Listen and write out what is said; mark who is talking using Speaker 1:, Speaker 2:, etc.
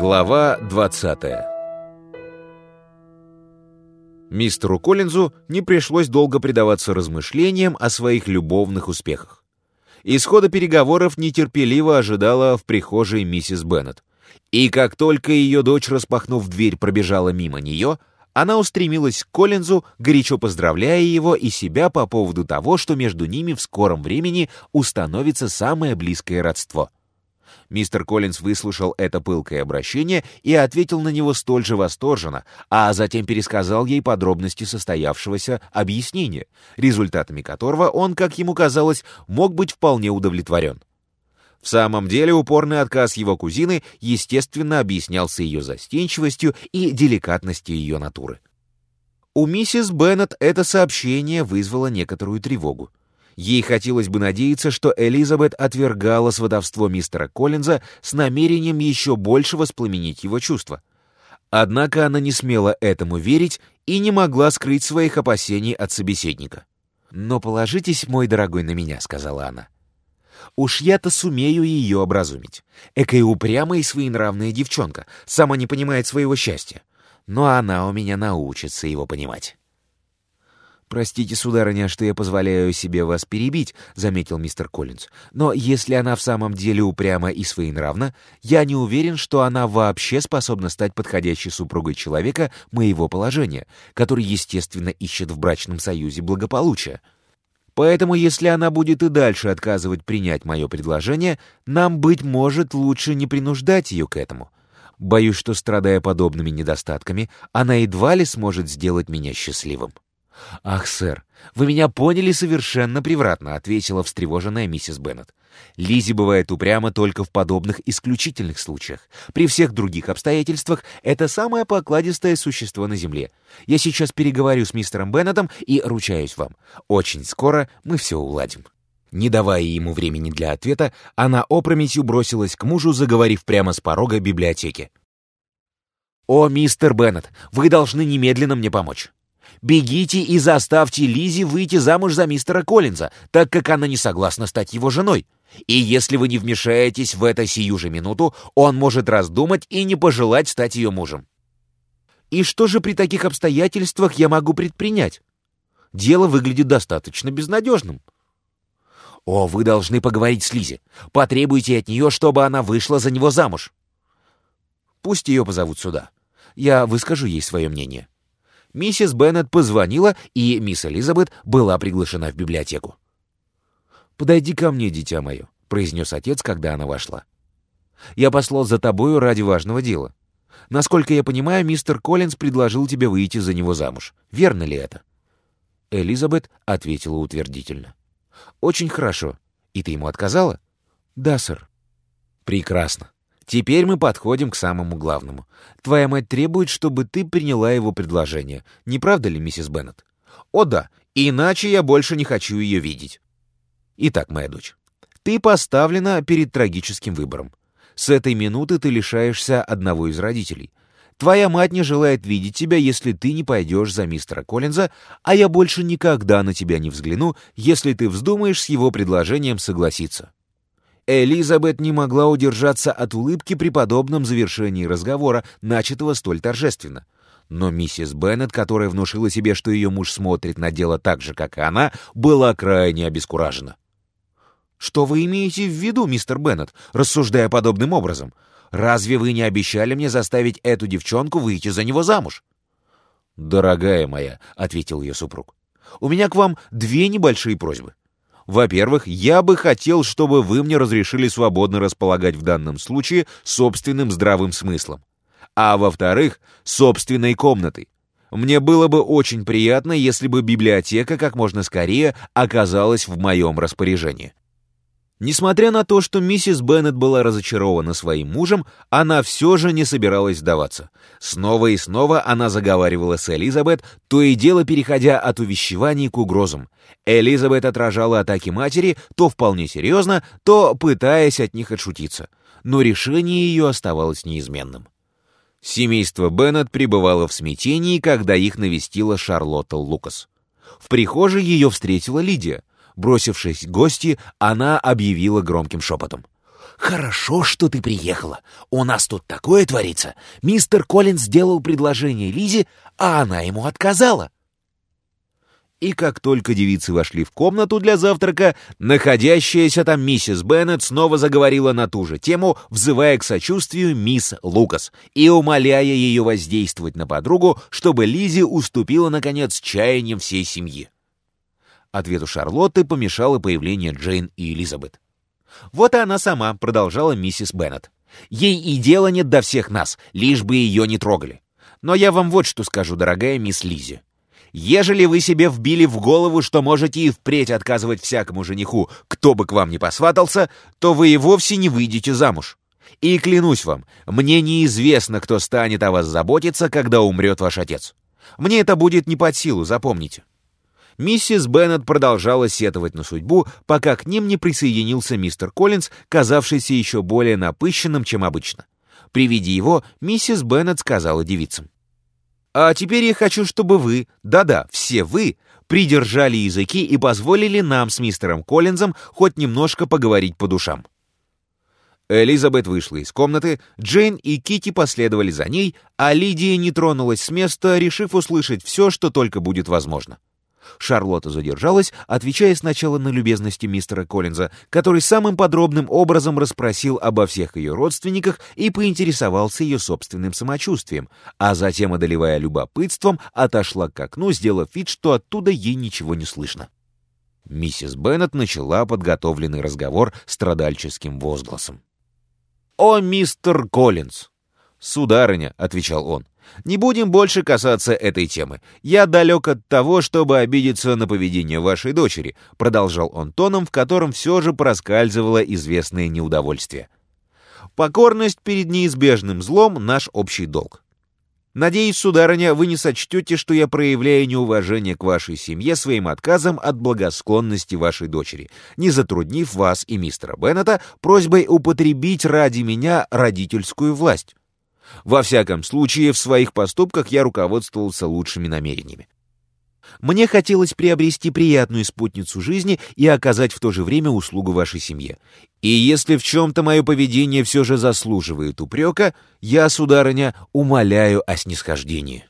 Speaker 1: Глава 20 Мистеру Коллинзу не пришлось долго предаваться размышлениям о своих любовных успехах. Исхода переговоров нетерпеливо ожидала в прихожей миссис Беннет. И как только ее дочь, распахнув дверь, пробежала мимо нее, она устремилась к Коллинзу, горячо поздравляя его и себя по поводу того, что между ними в скором времени установится самое близкое родство — Мистер Коллинз выслушал это пылкое обращение и ответил на него столь же восторженно, а затем пересказал ей подробности состоявшегося объяснения, результатами которого он, как ему казалось, мог быть вполне удовлетворен. В самом деле упорный отказ его кузины, естественно, объяснялся ее застенчивостью и деликатностью ее натуры. У миссис Беннет это сообщение вызвало некоторую тревогу. Ей хотелось бы надеяться, что Элизабет отвергала сватовство мистера Коллинза с намерением еще больше воспламенить его чувства. Однако она не смела этому верить и не могла скрыть своих опасений от собеседника. «Но положитесь, мой дорогой, на меня», — сказала она. «Уж я-то сумею ее образумить. Экая упрямая и своенравная девчонка, сама не понимает своего счастья. Но она у меня научится его понимать». «Простите, сударыня, что я позволяю себе вас перебить», — заметил мистер Коллинз. «Но если она в самом деле упряма и своенравна, я не уверен, что она вообще способна стать подходящей супругой человека моего положения, который, естественно, ищет в брачном союзе благополучия. Поэтому, если она будет и дальше отказывать принять мое предложение, нам, быть может, лучше не принуждать ее к этому. Боюсь, что, страдая подобными недостатками, она едва ли сможет сделать меня счастливым». «Ах, сэр, вы меня поняли совершенно превратно», — ответила встревоженная миссис Беннет. «Лизи бывает упряма только в подобных исключительных случаях. При всех других обстоятельствах это самое покладистое существо на Земле. Я сейчас переговорю с мистером Беннетом и ручаюсь вам, очень скоро мы все уладим». Не давая ему времени для ответа, она опрометью бросилась к мужу, заговорив прямо с порога библиотеки. «О, мистер Беннет, вы должны немедленно мне помочь. Бегите и заставьте Лизи выйти замуж за мистера Коллинза, так как она не согласна стать его женой. И если вы не вмешаетесь в это сию же минуту, он может раздумать и не пожелать стать ее мужем. И что же при таких обстоятельствах я могу предпринять? Дело выглядит достаточно безнадежным. О, вы должны поговорить с Лизи. Потребуйте от нее, чтобы она вышла за него замуж. Пусть ее позовут сюда. Я выскажу ей свое мнение миссис Беннет позвонила, и мисс Элизабет была приглашена в библиотеку. «Подойди ко мне, дитя мое», — произнес отец, когда она вошла. «Я послал за тобою ради важного дела. Насколько я понимаю, мистер Коллинз предложил тебе выйти за него замуж. Верно ли это?» Элизабет ответила утвердительно. «Очень хорошо. И ты ему отказала?» «Да, сэр». «Прекрасно. Теперь мы подходим к самому главному. Твоя мать требует, чтобы ты приняла его предложение. Не правда ли, миссис Беннет? О да, иначе я больше не хочу ее видеть. Итак, моя дочь, ты поставлена перед трагическим выбором. С этой минуты ты лишаешься одного из родителей. Твоя мать не желает видеть тебя, если ты не пойдешь за мистера Коллинза, а я больше никогда на тебя не взгляну, если ты вздумаешь с его предложением согласиться. Элизабет не могла удержаться от улыбки при подобном завершении разговора, начатого столь торжественно. Но миссис Беннет, которая внушила себе, что ее муж смотрит на дело так же, как и она, была крайне обескуражена. «Что вы имеете в виду, мистер Беннет, рассуждая подобным образом? Разве вы не обещали мне заставить эту девчонку выйти за него замуж?» «Дорогая моя», — ответил ее супруг, — «у меня к вам две небольшие просьбы. Во-первых, я бы хотел, чтобы вы мне разрешили свободно располагать в данном случае собственным здравым смыслом. А во-вторых, собственной комнатой. Мне было бы очень приятно, если бы библиотека как можно скорее оказалась в моем распоряжении. Несмотря на то, что миссис Беннет была разочарована своим мужем, она все же не собиралась сдаваться. Снова и снова она заговаривала с Элизабет, то и дело переходя от увещеваний к угрозам. Элизабет отражала атаки матери то вполне серьезно, то пытаясь от них отшутиться. Но решение ее оставалось неизменным. Семейство Беннет пребывало в смятении, когда их навестила Шарлотта Лукас. В прихожей ее встретила Лидия — Бросившись к гости, она объявила громким шепотом.
Speaker 2: «Хорошо, что ты приехала. У нас тут такое творится. Мистер Коллинз сделал предложение Лизе, а она ему отказала».
Speaker 1: И как только девицы вошли в комнату для завтрака, находящаяся там миссис Беннет снова заговорила на ту же тему, взывая к сочувствию мисс Лукас и умоляя ее воздействовать на подругу, чтобы Лизи уступила, наконец, чаяниям всей семьи. Ответу Шарлотты помешало появление Джейн и Элизабет. «Вот и она сама», — продолжала миссис Беннет. «Ей и дела нет до всех нас, лишь бы ее не трогали. Но я вам вот что скажу, дорогая мисс Лизи. Ежели вы себе вбили в голову, что можете и впредь отказывать всякому жениху, кто бы к вам ни посватался, то вы и вовсе не выйдете замуж. И клянусь вам, мне неизвестно, кто станет о вас заботиться, когда умрет ваш отец. Мне это будет не под силу, запомните. Миссис Беннет продолжала сетовать на судьбу, пока к ним не присоединился мистер Коллинз, казавшийся еще более напыщенным, чем обычно. При виде его миссис Беннет сказала девицам. А теперь я хочу, чтобы вы, да-да, все вы, придержали языки и позволили нам с мистером Коллинзом хоть немножко поговорить по душам. Элизабет вышла из комнаты, Джейн и Кити последовали за ней, а Лидия не тронулась с места, решив услышать все, что только будет возможно. Шарлотта задержалась, отвечая сначала на любезности мистера Коллинза, который самым подробным образом расспросил обо всех ее родственниках и поинтересовался ее собственным самочувствием, а затем, одолевая любопытством, отошла к окну, сделав вид, что оттуда ей ничего не слышно. Миссис Беннет начала подготовленный разговор страдальческим возгласом. «О, мистер Коллинз!» «Сударыня», — отвечал он, не будем больше касаться этой темы. Я далек от того, чтобы обидеться на поведение вашей дочери», продолжал он тоном, в котором все же проскальзывало известное неудовольствие. «Покорность перед неизбежным злом — наш общий долг. Надеюсь, сударыня, вы не сочтете, что я проявляю неуважение к вашей семье своим отказом от благосклонности вашей дочери, не затруднив вас и мистера Беннета просьбой употребить ради меня родительскую власть. Во всяком случае, в своих поступках я руководствовался лучшими намерениями. Мне хотелось приобрести приятную спутницу жизни и оказать в то же время услугу вашей семье. И если в чем-то мое поведение все же заслуживает упрека, я, сударыня, умоляю о снисхождении.